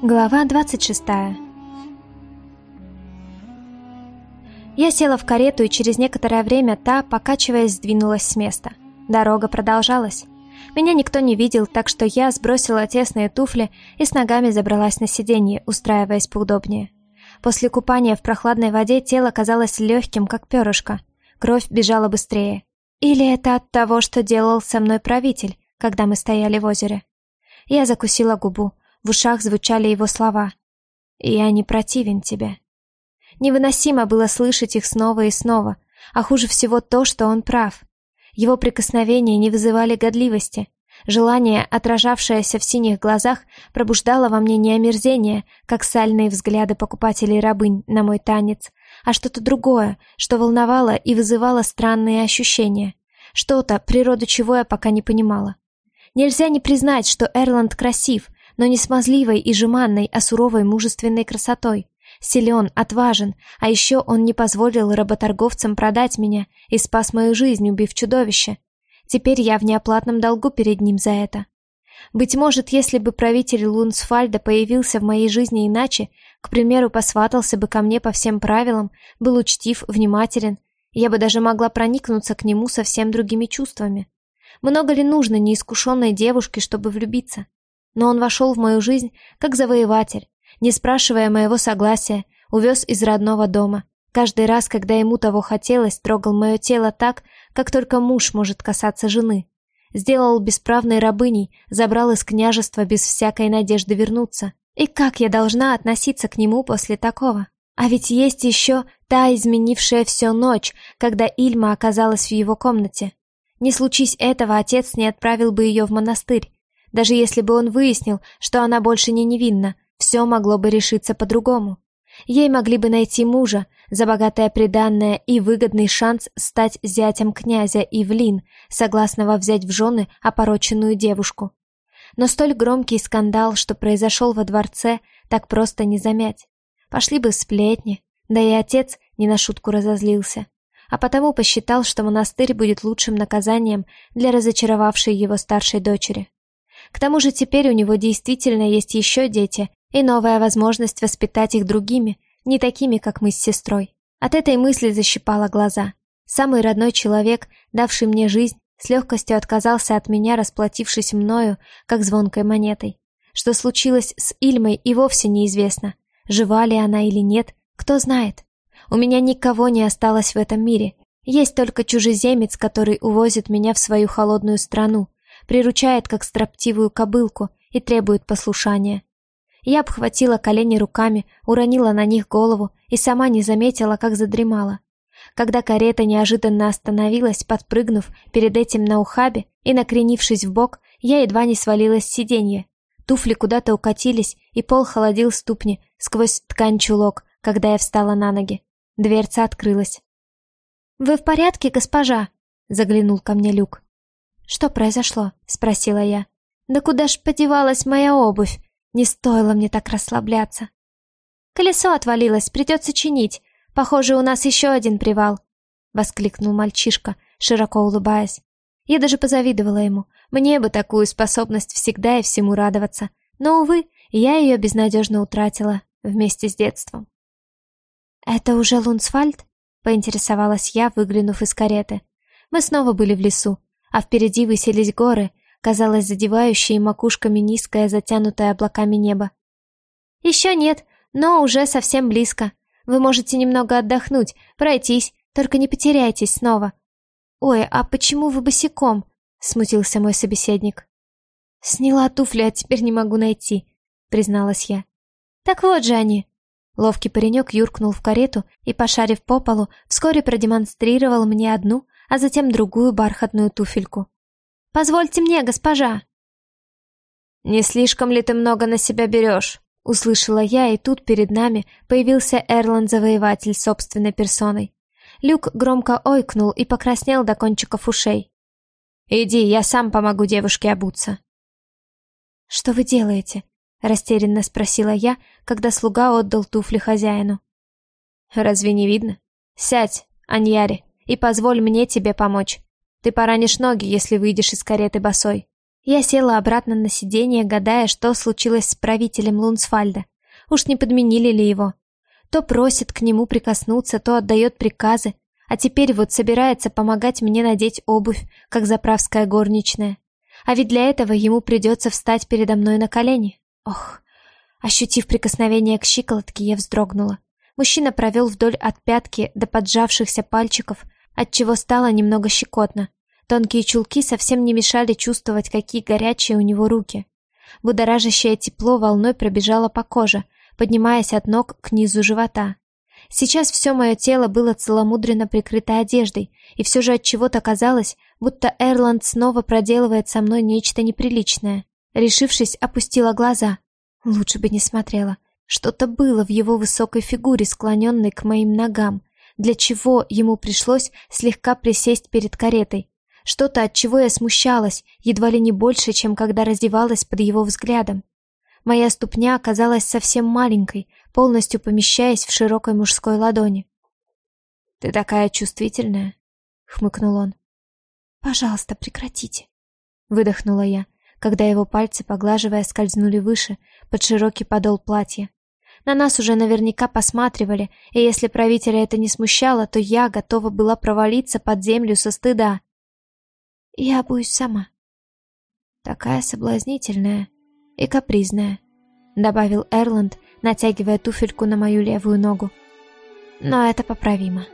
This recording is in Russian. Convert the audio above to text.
Глава 26 Я села в карету, и через некоторое время та, покачиваясь, сдвинулась с места. Дорога продолжалась. Меня никто не видел, так что я сбросила тесные туфли и с ногами забралась на сиденье, устраиваясь поудобнее. После купания в прохладной воде тело казалось легким, как перышко. Кровь бежала быстрее. Или это от того, что делал со мной правитель, когда мы стояли в озере? Я закусила губу. В ушах звучали его слова. «Я не противен тебе». Невыносимо было слышать их снова и снова, а хуже всего то, что он прав. Его прикосновения не вызывали годливости. Желание, отражавшееся в синих глазах, пробуждало во мне не омерзение, как сальные взгляды покупателей рабынь на мой танец, а что-то другое, что волновало и вызывало странные ощущения. Что-то, природу чего я пока не понимала. Нельзя не признать, что Эрланд красив, но не смазливой и жеманной, а суровой мужественной красотой. Силен, отважен, а еще он не позволил работорговцам продать меня и спас мою жизнь, убив чудовище. Теперь я в неоплатном долгу перед ним за это. Быть может, если бы правитель Лунсфальда появился в моей жизни иначе, к примеру, посватался бы ко мне по всем правилам, был учтив, внимателен, я бы даже могла проникнуться к нему совсем другими чувствами. Много ли нужно неискушенной девушке, чтобы влюбиться? Но он вошел в мою жизнь как завоеватель, не спрашивая моего согласия, увез из родного дома. Каждый раз, когда ему того хотелось, трогал мое тело так, как только муж может касаться жены. Сделал бесправной рабыней, забрал из княжества без всякой надежды вернуться. И как я должна относиться к нему после такого? А ведь есть еще та изменившая все ночь, когда Ильма оказалась в его комнате. Не случись этого, отец не отправил бы ее в монастырь, даже если бы он выяснил, что она больше не невинна, все могло бы решиться по-другому. Ей могли бы найти мужа, за богатое приданное и выгодный шанс стать зятем князя Ивлин, согласного взять в жены опороченную девушку. Но столь громкий скандал, что произошел во дворце, так просто не замять. Пошли бы сплетни, да и отец не на шутку разозлился, а потому посчитал, что монастырь будет лучшим наказанием для разочаровавшей его старшей дочери. К тому же теперь у него действительно есть еще дети и новая возможность воспитать их другими, не такими, как мы с сестрой. От этой мысли защипала глаза. Самый родной человек, давший мне жизнь, с легкостью отказался от меня, расплатившись мною, как звонкой монетой. Что случилось с Ильмой и вовсе неизвестно. Жива ли она или нет, кто знает. У меня никого не осталось в этом мире. Есть только чужеземец, который увозит меня в свою холодную страну, приручает как строптивую кобылку и требует послушания. Я обхватила колени руками, уронила на них голову и сама не заметила, как задремала. Когда карета неожиданно остановилась, подпрыгнув перед этим на ухабе и накренившись в бок, я едва не свалилась с сиденья. Туфли куда-то укатились, и пол холодил ступни сквозь ткань чулок, когда я встала на ноги. Дверца открылась. «Вы в порядке, госпожа?» — заглянул ко мне Люк. «Что произошло?» — спросила я. «Да куда ж подевалась моя обувь? Не стоило мне так расслабляться». «Колесо отвалилось, придется чинить. Похоже, у нас еще один привал», — воскликнул мальчишка, широко улыбаясь. Я даже позавидовала ему. Мне бы такую способность всегда и всему радоваться. Но, увы, я ее безнадежно утратила вместе с детством. «Это уже Лунсфальд?» — поинтересовалась я, выглянув из кареты. Мы снова были в лесу, а впереди высились горы, казалось, задевающие макушками низкое, затянутое облаками небо. «Еще нет, но уже совсем близко. Вы можете немного отдохнуть, пройтись, только не потеряйтесь снова». «Ой, а почему вы босиком?» — смутился мой собеседник. «Сняла туфли, а теперь не могу найти», — призналась я. «Так вот же они». Ловкий паренек юркнул в карету и, пошарив по полу, вскоре продемонстрировал мне одну, а затем другую бархатную туфельку. «Позвольте мне, госпожа!» «Не слишком ли ты много на себя берешь?» Услышала я, и тут перед нами появился Эрланд-завоеватель собственной персоной. Люк громко ойкнул и покраснел до кончиков ушей. «Иди, я сам помогу девушке обуться». «Что вы делаете?» — растерянно спросила я, когда слуга отдал туфли хозяину. «Разве не видно? Сядь, Аньяри, и позволь мне тебе помочь. Ты поранишь ноги, если выйдешь из кареты босой. Я села обратно на сиденье, гадая, что случилось с правителем Лунсфальда. Уж не подменили ли его? То просит к нему прикоснуться, то отдает приказы, а теперь вот собирается помогать мне надеть обувь, как заправская горничная. А ведь для этого ему придется встать передо мной на колени. Ох, ощутив прикосновение к щиколотке, я вздрогнула. Мужчина провел вдоль от пятки до поджавшихся пальчиков, отчего стало немного щекотно. Тонкие чулки совсем не мешали чувствовать, какие горячие у него руки. Будоражащее тепло волной пробежало по коже, поднимаясь от ног к низу живота. Сейчас все мое тело было целомудренно прикрыто одеждой, и все же от чего-то казалось, будто Эрланд снова проделывает со мной нечто неприличное. Решившись, опустила глаза. Лучше бы не смотрела. Что-то было в его высокой фигуре, склоненной к моим ногам, для чего ему пришлось слегка присесть перед каретой. Что-то, от чего я смущалась, едва ли не больше, чем когда раздевалась под его взглядом. Моя ступня оказалась совсем маленькой, полностью помещаясь в широкой мужской ладони. «Ты такая чувствительная», — хмыкнул он. «Пожалуйста, прекратите», — выдохнула я, когда его пальцы, поглаживая, скользнули выше, под широкий подол платья. На нас уже наверняка посматривали, и если правителя это не смущало, то я готова была провалиться под землю со стыда. Я боюсь сама. Такая соблазнительная и капризная, добавил Эрланд, натягивая туфельку на мою левую ногу. Но это поправимо.